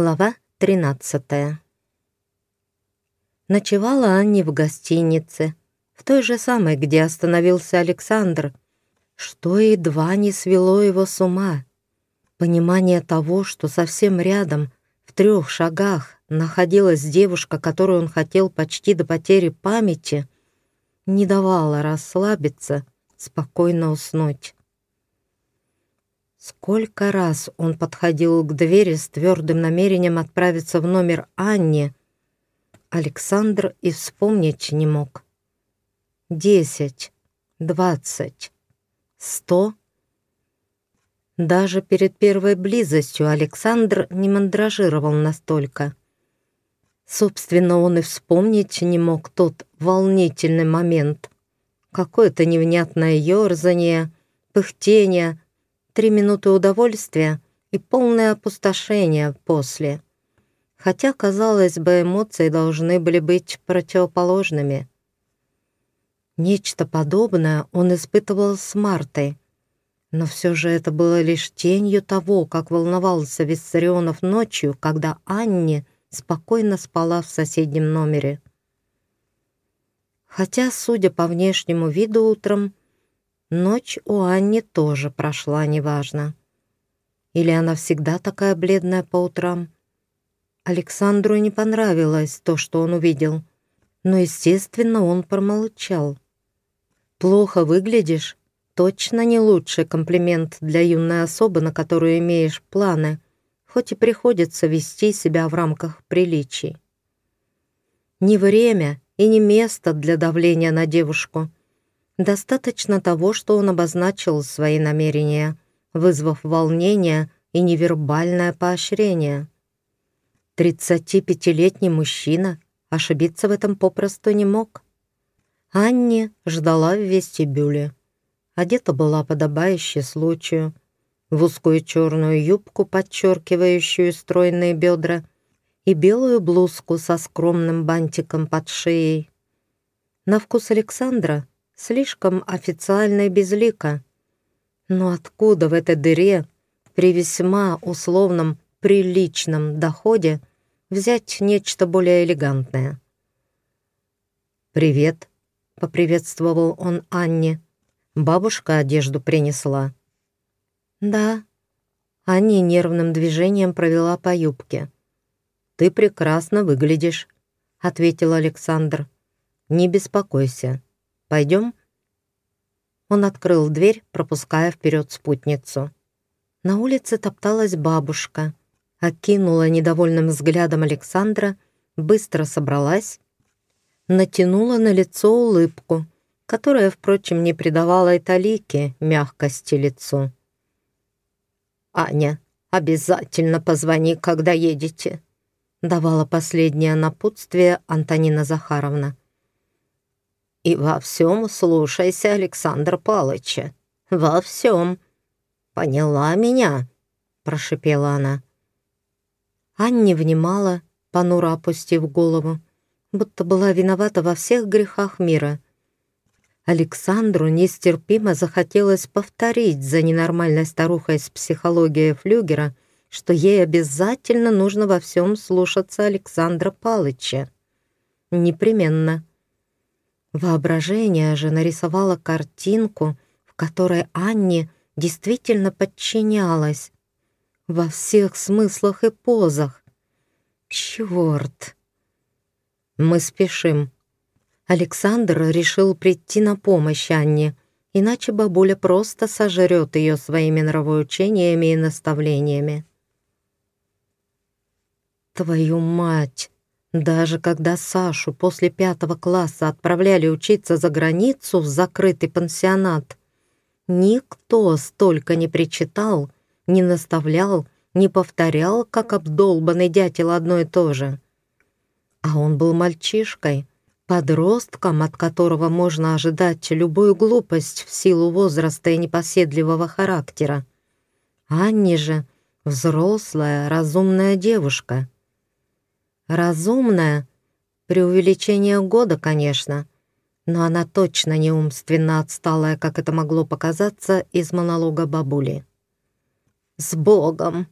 Глава 13 Ночевала Анни в гостинице, в той же самой, где остановился Александр, что едва не свело его с ума. Понимание того, что совсем рядом, в трех шагах, находилась девушка, которую он хотел почти до потери памяти, не давало расслабиться, спокойно уснуть. Сколько раз он подходил к двери с твердым намерением отправиться в номер Анни, Александр и вспомнить не мог. Десять, двадцать, сто. Даже перед первой близостью Александр не мандражировал настолько. Собственно, он и вспомнить не мог тот волнительный момент. Какое-то невнятное ерзание, пыхтение — три минуты удовольствия и полное опустошение после. Хотя, казалось бы, эмоции должны были быть противоположными. Нечто подобное он испытывал с Мартой, но все же это было лишь тенью того, как волновался Виссарионов ночью, когда Анни спокойно спала в соседнем номере. Хотя, судя по внешнему виду утром, Ночь у Анни тоже прошла неважно. Или она всегда такая бледная по утрам? Александру не понравилось то, что он увидел, но, естественно, он промолчал. «Плохо выглядишь» — точно не лучший комплимент для юной особы, на которую имеешь планы, хоть и приходится вести себя в рамках приличий. Не время и не место для давления на девушку — Достаточно того, что он обозначил свои намерения, вызвав волнение и невербальное поощрение. 35-летний мужчина ошибиться в этом попросту не мог. Анни ждала в вестибюле. Одета была подобающе случаю, в узкую черную юбку, подчеркивающую стройные бедра, и белую блузку со скромным бантиком под шеей. На вкус Александра слишком официально и безлико. Но откуда в этой дыре при весьма условном приличном доходе взять нечто более элегантное? «Привет», — поприветствовал он Анне. «Бабушка одежду принесла». «Да». Анни нервным движением провела по юбке. «Ты прекрасно выглядишь», — ответил Александр. «Не беспокойся, Пойдем?» Он открыл дверь, пропуская вперед спутницу. На улице топталась бабушка, окинула недовольным взглядом Александра, быстро собралась, натянула на лицо улыбку, которая, впрочем, не придавала и талики мягкости лицу. «Аня, обязательно позвони, когда едете», давала последнее напутствие Антонина Захаровна. И во всем слушайся Александра Палыча. Во всем. Поняла меня?» прошипела она. Анне внимала, понуро опустив голову, будто была виновата во всех грехах мира. Александру нестерпимо захотелось повторить за ненормальной старухой с психологией флюгера, что ей обязательно нужно во всем слушаться Александра Палыча. Непременно. Воображение же нарисовало картинку, в которой Анне действительно подчинялась. Во всех смыслах и позах. Черт! Мы спешим. Александр решил прийти на помощь Анне, иначе бабуля просто сожрет ее своими нравоучениями и наставлениями. «Твою мать!» Даже когда Сашу после пятого класса отправляли учиться за границу в закрытый пансионат, никто столько не причитал, не наставлял, не повторял, как обдолбанный дятел одно и то же. А он был мальчишкой, подростком, от которого можно ожидать любую глупость в силу возраста и непоседливого характера. Анни же — взрослая, разумная девушка — Разумная? Преувеличение года, конечно. Но она точно не умственно отсталая, как это могло показаться из монолога бабули. «С Богом!»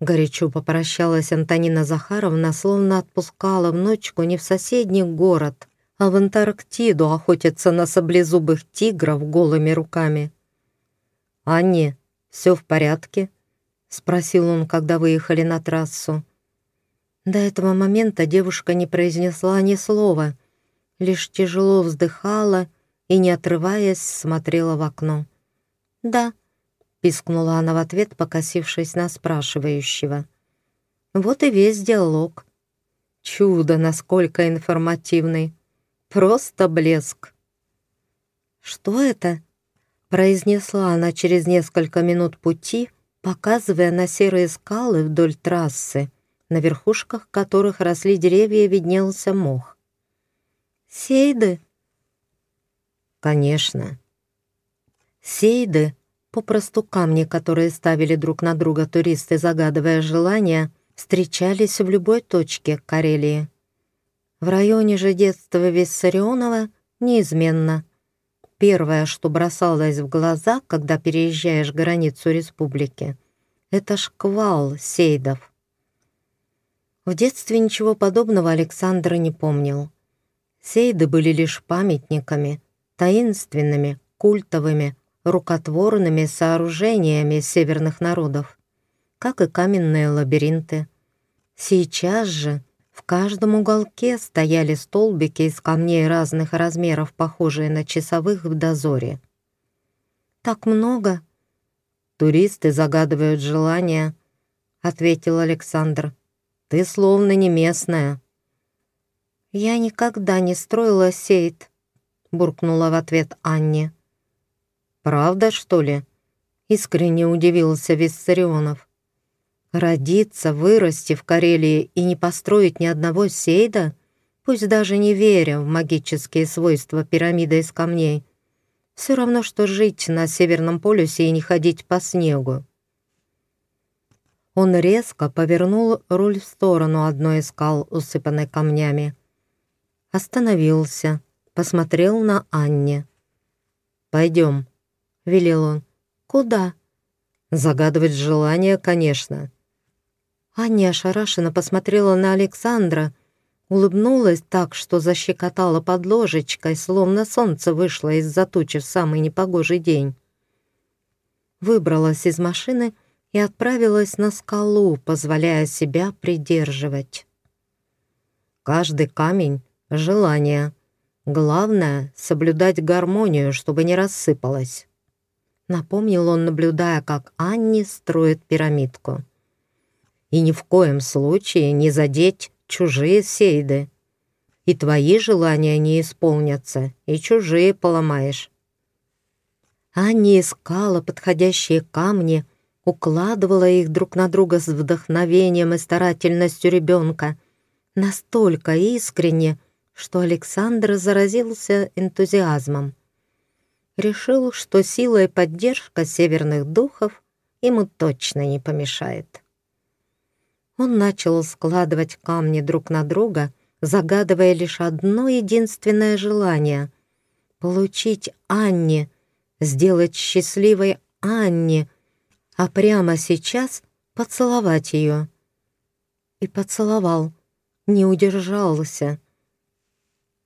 Горячо попрощалась Антонина Захаровна, словно отпускала внучку не в соседний город, а в Антарктиду охотиться на саблезубых тигров голыми руками. «Анне, все в порядке?» — спросил он, когда выехали на трассу. До этого момента девушка не произнесла ни слова, лишь тяжело вздыхала и, не отрываясь, смотрела в окно. «Да», пискнула она в ответ, покосившись на спрашивающего. Вот и весь диалог. Чудо, насколько информативный. Просто блеск. «Что это?» — произнесла она через несколько минут пути, показывая на серые скалы вдоль трассы, на верхушках которых росли деревья виднелся мох. «Сейды?» «Конечно». Сейды Попросту камни, которые ставили друг на друга туристы, загадывая желания, встречались в любой точке Карелии. В районе же детства Виссарионова неизменно. Первое, что бросалось в глаза, когда переезжаешь границу республики, это шквал сейдов. В детстве ничего подобного Александр не помнил. Сейды были лишь памятниками, таинственными, культовыми, рукотворными сооружениями северных народов, как и каменные лабиринты. Сейчас же в каждом уголке стояли столбики из камней разных размеров, похожие на часовых в дозоре. «Так много?» «Туристы загадывают желания», — ответил Александр. «Ты словно не местная». «Я никогда не строила сейт», — буркнула в ответ Анне. «Правда, что ли?» — искренне удивился Виссарионов. «Родиться, вырасти в Карелии и не построить ни одного сейда, пусть даже не веря в магические свойства пирамиды из камней, все равно, что жить на Северном полюсе и не ходить по снегу». Он резко повернул руль в сторону одной из скал, усыпанной камнями. Остановился, посмотрел на Анне. «Пойдем», — велел он. «Куда?» «Загадывать желание, конечно». Аня ошарашенно посмотрела на Александра, улыбнулась так, что защекотала под ложечкой, словно солнце вышло из-за тучи в самый непогожий день. Выбралась из машины и отправилась на скалу, позволяя себя придерживать. Каждый камень — желание. Главное — соблюдать гармонию, чтобы не рассыпалось напомнил он, наблюдая, как Анни строит пирамидку. «И ни в коем случае не задеть чужие сейды. И твои желания не исполнятся, и чужие поломаешь». Анни искала подходящие камни, укладывала их друг на друга с вдохновением и старательностью ребенка, настолько искренне, что Александр заразился энтузиазмом решил, что сила и поддержка северных духов ему точно не помешает. Он начал складывать камни друг на друга, загадывая лишь одно единственное желание — получить Анне, сделать счастливой Анне, а прямо сейчас поцеловать ее. И поцеловал, не удержался —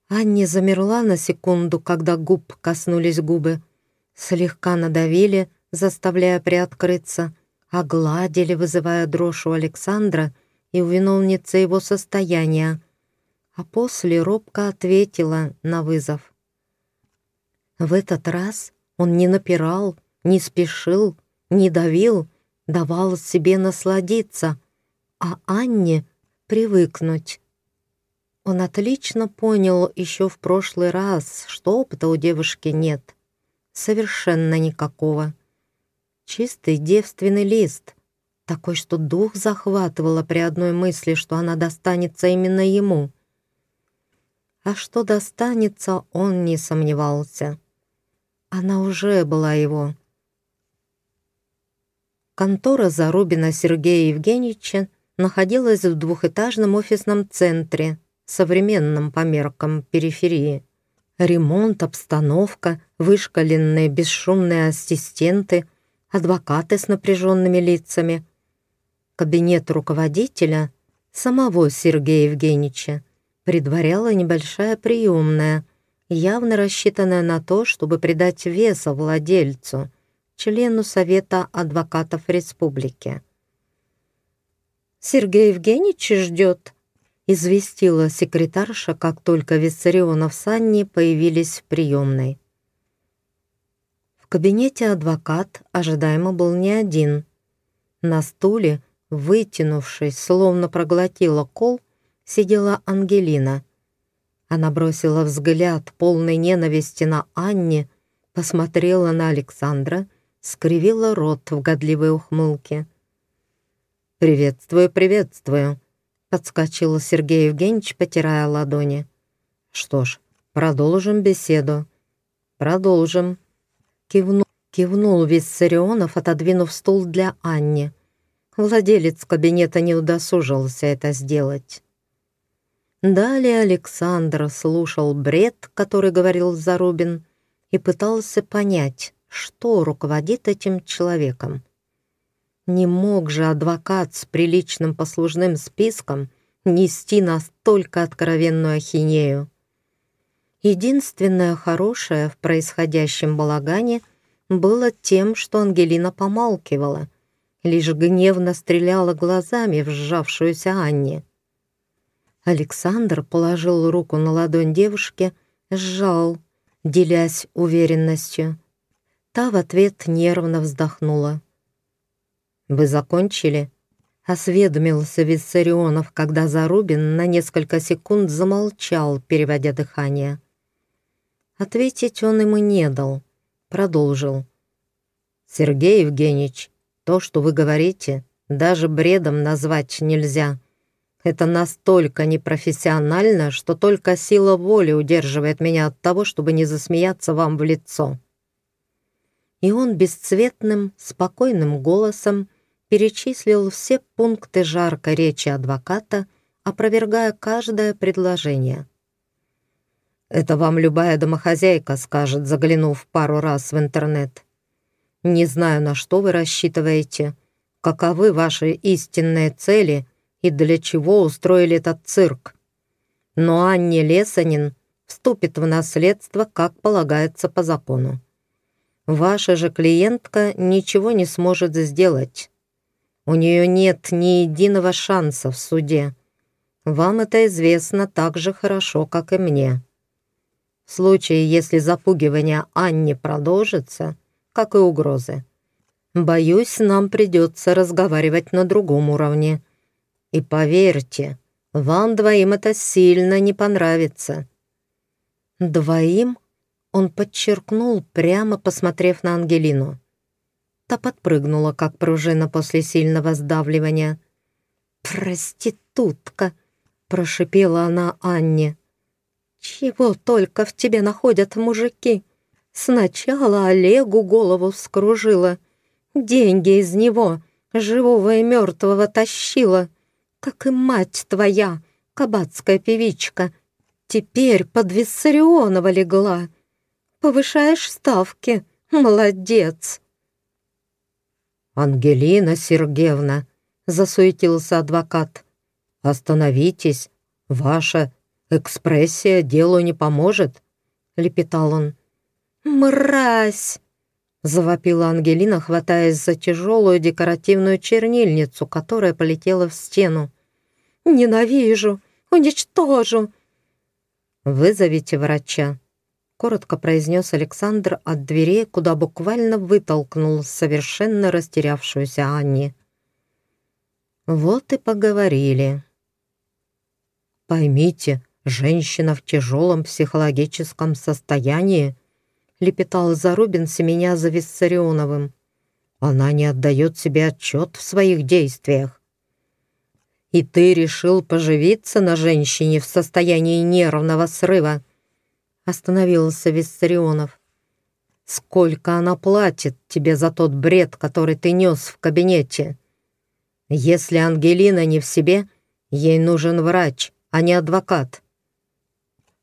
Анни замерла на секунду, когда губ коснулись губы. Слегка надавили, заставляя приоткрыться, огладили, вызывая дрожь у Александра и у виновницы его состояния, а после робко ответила на вызов. В этот раз он не напирал, не спешил, не давил, давал себе насладиться, а Анне привыкнуть. Он отлично понял еще в прошлый раз, что опыта у девушки нет. Совершенно никакого. Чистый девственный лист, такой, что дух захватывало при одной мысли, что она достанется именно ему. А что достанется, он не сомневался. Она уже была его. Контора Зарубина Сергея Евгеньевича находилась в двухэтажном офисном центре современном по меркам периферии. Ремонт, обстановка, вышкаленные бесшумные ассистенты, адвокаты с напряженными лицами. Кабинет руководителя, самого Сергея Евгеньевича, предваряла небольшая приемная, явно рассчитанная на то, чтобы придать веса владельцу, члену Совета адвокатов республики. «Сергей Евгеньевич ждет», — известила секретарша, как только Виссарионов с Анни появились в приемной. В кабинете адвокат ожидаемо был не один. На стуле, вытянувшись, словно проглотила кол, сидела Ангелина. Она бросила взгляд полной ненависти на Анне, посмотрела на Александра, скривила рот в годливой ухмылке. «Приветствую, приветствую», — подскочил Сергей Евгеньевич, потирая ладони. «Что ж, продолжим беседу». «Продолжим», Кивнул, кивнул Виссарионов, отодвинув стул для Анни. Владелец кабинета не удосужился это сделать. Далее Александр слушал бред, который говорил Зарубин, и пытался понять, что руководит этим человеком. Не мог же адвокат с приличным послужным списком нести настолько откровенную ахинею. Единственное хорошее в происходящем балагане было тем, что Ангелина помалкивала, лишь гневно стреляла глазами в сжавшуюся Анне. Александр положил руку на ладонь девушки, сжал, делясь уверенностью. Та в ответ нервно вздохнула. «Вы закончили?» — осведомился Виссарионов, когда Зарубин на несколько секунд замолчал, переводя дыхание. Ответить он ему не дал. Продолжил. «Сергей Евгеньевич, то, что вы говорите, даже бредом назвать нельзя. Это настолько непрофессионально, что только сила воли удерживает меня от того, чтобы не засмеяться вам в лицо». И он бесцветным, спокойным голосом перечислил все пункты жаркой речи адвоката, опровергая каждое предложение. Это вам любая домохозяйка скажет, заглянув пару раз в интернет. Не знаю, на что вы рассчитываете, каковы ваши истинные цели и для чего устроили этот цирк. Но Анне Лесанин вступит в наследство, как полагается по закону. Ваша же клиентка ничего не сможет сделать. У нее нет ни единого шанса в суде. Вам это известно так же хорошо, как и мне. В случае, если запугивание Анни продолжится, как и угрозы, боюсь, нам придется разговаривать на другом уровне. И поверьте, вам двоим это сильно не понравится». «Двоим?» — он подчеркнул, прямо посмотрев на Ангелину. Та подпрыгнула, как пружина после сильного сдавливания. «Проститутка!» — прошипела она Анне. Чего только в тебе находят мужики? Сначала Олегу голову вскружила, деньги из него, живого и мертвого тащила, как и мать твоя, кабацкая певичка. Теперь под Виссарионова легла. Повышаешь ставки, молодец. «Ангелина Сергеевна», — засуетился адвокат, — «остановитесь, ваша «Экспрессия делу не поможет», — лепетал он. «Мразь!» — завопила Ангелина, хватаясь за тяжелую декоративную чернильницу, которая полетела в стену. «Ненавижу! Уничтожу!» «Вызовите врача», — коротко произнес Александр от двери, куда буквально вытолкнул совершенно растерявшуюся Анни. «Вот и поговорили». «Поймите, «Женщина в тяжелом психологическом состоянии», — лепетал Зарубин семеня за Виссарионовым. «Она не отдает себе отчет в своих действиях». «И ты решил поживиться на женщине в состоянии нервного срыва?» Остановился Виссарионов. «Сколько она платит тебе за тот бред, который ты нес в кабинете? Если Ангелина не в себе, ей нужен врач, а не адвокат».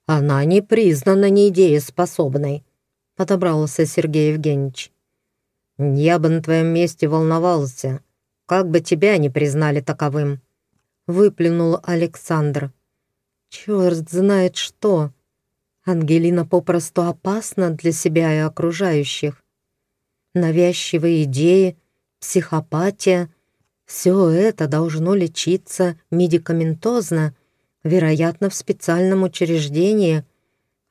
Она не признана недееспособной», — подобрался Сергей Евгеньевич. «Я бы на твоем месте волновался. как бы тебя не признали таковым», — выплюнул Александр. «Черт знает что! Ангелина попросту опасна для себя и окружающих. Навязчивые идеи, психопатия — все это должно лечиться медикаментозно, вероятно, в специальном учреждении,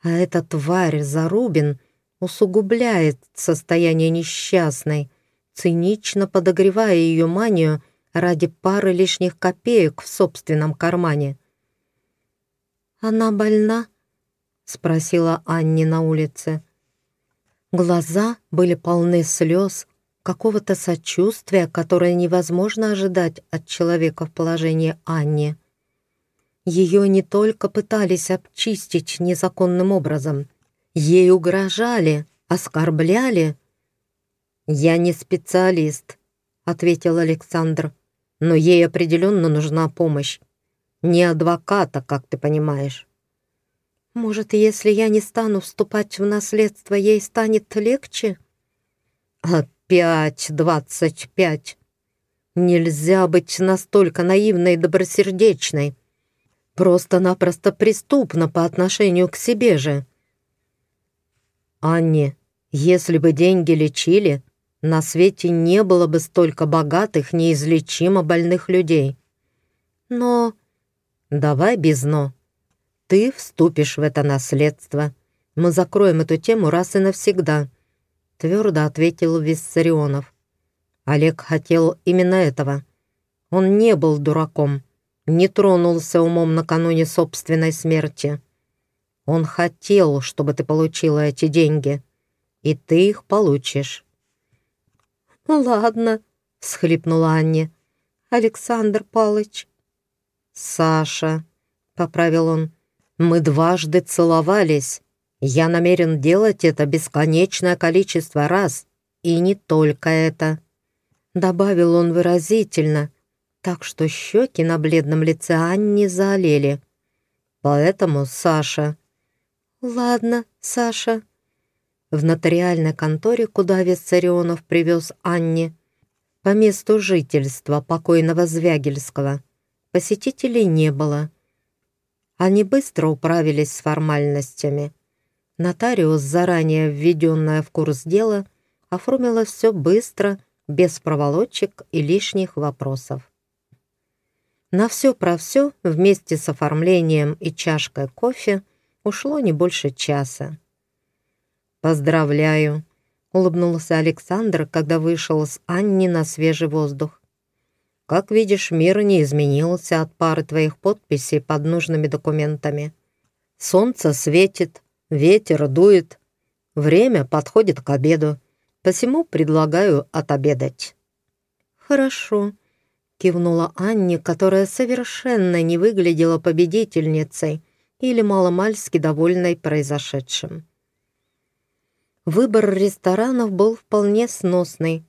а эта тварь Зарубин усугубляет состояние несчастной, цинично подогревая ее манию ради пары лишних копеек в собственном кармане. «Она больна?» — спросила Анни на улице. Глаза были полны слез, какого-то сочувствия, которое невозможно ожидать от человека в положении Анни. Ее не только пытались обчистить незаконным образом, ей угрожали, оскорбляли. «Я не специалист», — ответил Александр, «но ей определенно нужна помощь. Не адвоката, как ты понимаешь». «Может, если я не стану вступать в наследство, ей станет легче?» «Опять двадцать пять! Нельзя быть настолько наивной и добросердечной. Просто-напросто преступно по отношению к себе же». «Анне, если бы деньги лечили, на свете не было бы столько богатых, неизлечимо больных людей. Но давай без «но». Ты вступишь в это наследство. Мы закроем эту тему раз и навсегда», — твердо ответил Виссарионов. Олег хотел именно этого. Он не был дураком, не тронулся умом накануне собственной смерти. Он хотел, чтобы ты получила эти деньги, и ты их получишь. «Ладно», — всхлипнула Анне. «Александр Палыч». «Саша», — поправил он, мы дважды целовались. Я намерен делать это бесконечное количество раз. И не только это. Добавил он выразительно, так что щеки на бледном лице Анни заолели. Поэтому Саша... «Ладно, Саша». В нотариальной конторе, куда Виссарионов привез Анни, по месту жительства покойного Звягельского, посетителей не было. Они быстро управились с формальностями. Нотариус, заранее введенная в курс дела, оформила все быстро, без проволочек и лишних вопросов. На все про все, вместе с оформлением и чашкой кофе, ушло не больше часа. «Поздравляю», — улыбнулся Александр, когда вышел с Анни на свежий воздух. Как видишь, мир не изменился от пары твоих подписей под нужными документами. Солнце светит, ветер дует. Время подходит к обеду, посему предлагаю отобедать». «Хорошо», — кивнула Анне, которая совершенно не выглядела победительницей или маломальски довольной произошедшим. Выбор ресторанов был вполне сносный,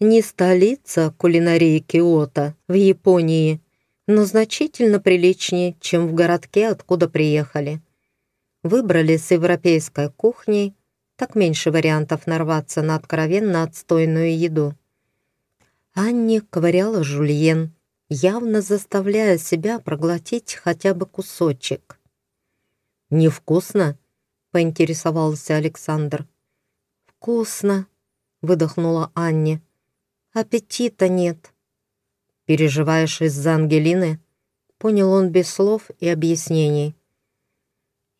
не столица кулинарии Киото в Японии, но значительно приличнее, чем в городке, откуда приехали. Выбрали с европейской кухней, так меньше вариантов нарваться на откровенно отстойную еду. Анни ковыряла жульен, явно заставляя себя проглотить хотя бы кусочек. «Невкусно?» — поинтересовался Александр. «Вкусно», — выдохнула Анни. Аппетита нет. Переживаешь из-за Ангелины? Понял он без слов и объяснений.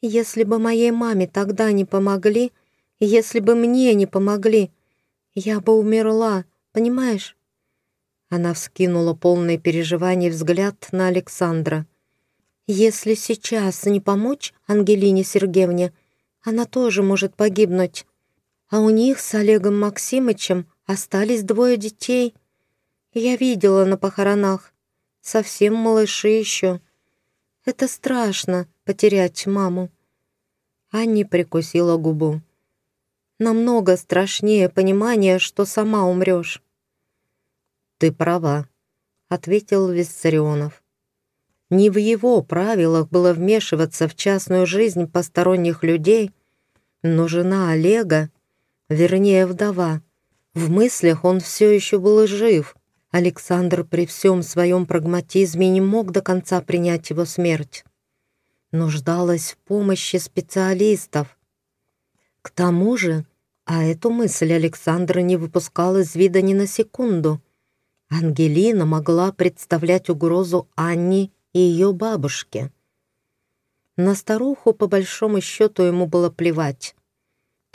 Если бы моей маме тогда не помогли, если бы мне не помогли, я бы умерла, понимаешь? Она вскинула полный переживаний взгляд на Александра. Если сейчас не помочь Ангелине Сергеевне, она тоже может погибнуть. А у них с Олегом Максимычем Остались двое детей. Я видела на похоронах. Совсем малыши еще. Это страшно, потерять маму. Анни прикусила губу. Намного страшнее понимание, что сама умрешь. «Ты права», — ответил Виссарионов. Не в его правилах было вмешиваться в частную жизнь посторонних людей, но жена Олега, вернее, вдова, в мыслях он все еще был жив, Александр при всем своем прагматизме не мог до конца принять его смерть. Нуждалась в помощи специалистов. К тому же, а эту мысль Александра не выпускал из вида ни на секунду. Ангелина могла представлять угрозу Анне и ее бабушке. На старуху, по большому счету, ему было плевать.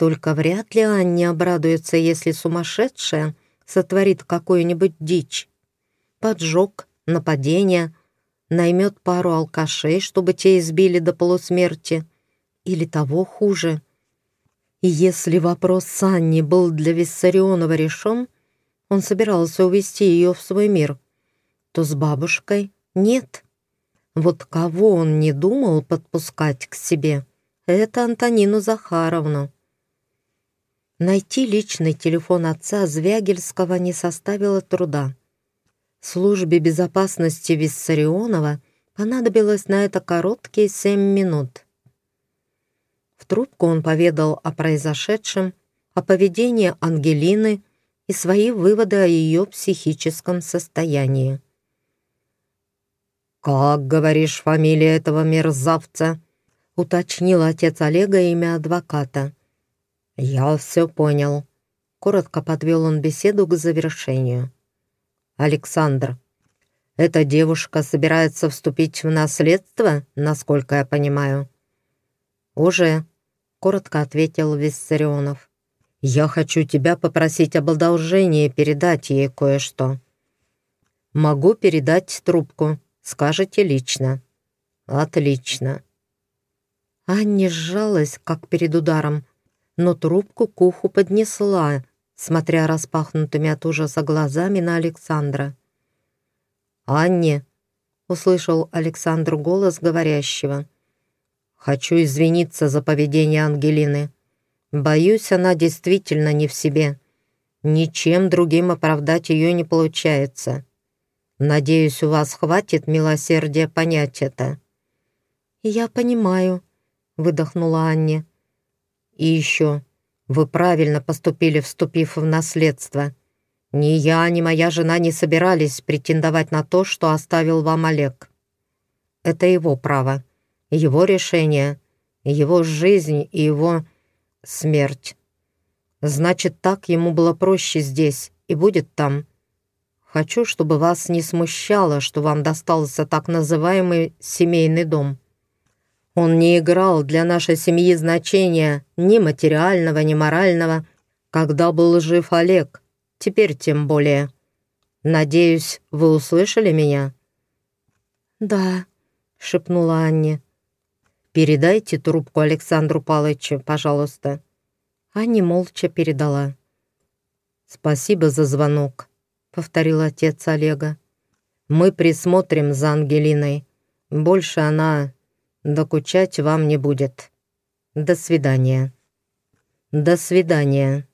Только вряд ли Анне обрадуется, если сумасшедшая сотворит какую-нибудь дичь. Поджог, нападение, наймет пару алкашей, чтобы те избили до полусмерти. Или того хуже. И если вопрос с Анней был для Виссарионова решен, он собирался увести ее в свой мир, то с бабушкой нет. Вот кого он не думал подпускать к себе, это Антонину Захаровну. Найти личный телефон отца Звягельского не составило труда. Службе безопасности Виссарионова понадобилось на это короткие семь минут. В трубку он поведал о произошедшем, о поведении Ангелины и свои выводы о ее психическом состоянии. «Как, говоришь, фамилия этого мерзавца?» — уточнил отец Олега имя адвоката. «Я все понял», — коротко подвел он беседу к завершению. «Александр, эта девушка собирается вступить в наследство, насколько я понимаю?» «Уже», — коротко ответил Виссарионов. «Я хочу тебя попросить об одолжении передать ей кое-что». «Могу передать трубку», Скажете лично». «Отлично». Анне сжалась, как перед ударом, но трубку к уху поднесла, смотря распахнутыми от ужаса глазами на Александра. «Анне!» — услышал Александр голос говорящего. «Хочу извиниться за поведение Ангелины. Боюсь, она действительно не в себе. Ничем другим оправдать ее не получается. Надеюсь, у вас хватит милосердия понять это». «Я понимаю», — выдохнула Анне. «И еще, вы правильно поступили, вступив в наследство. Ни я, ни моя жена не собирались претендовать на то, что оставил вам Олег. Это его право, его решение, его жизнь и его смерть. Значит, так ему было проще здесь и будет там». Хочу, чтобы вас не смущало, что вам достался так называемый семейный дом. Он не играл для нашей семьи значения ни материального, ни морального, когда был жив Олег, теперь тем более. Надеюсь, вы услышали меня?» «Да», — шепнула Анне. «Передайте трубку Александру Палычу, пожалуйста». Анне молча передала. «Спасибо за звонок», — повторил отец Олега. «Мы присмотрим за Ангелиной. Больше она докучать вам не будет. До свидания». «До свидания».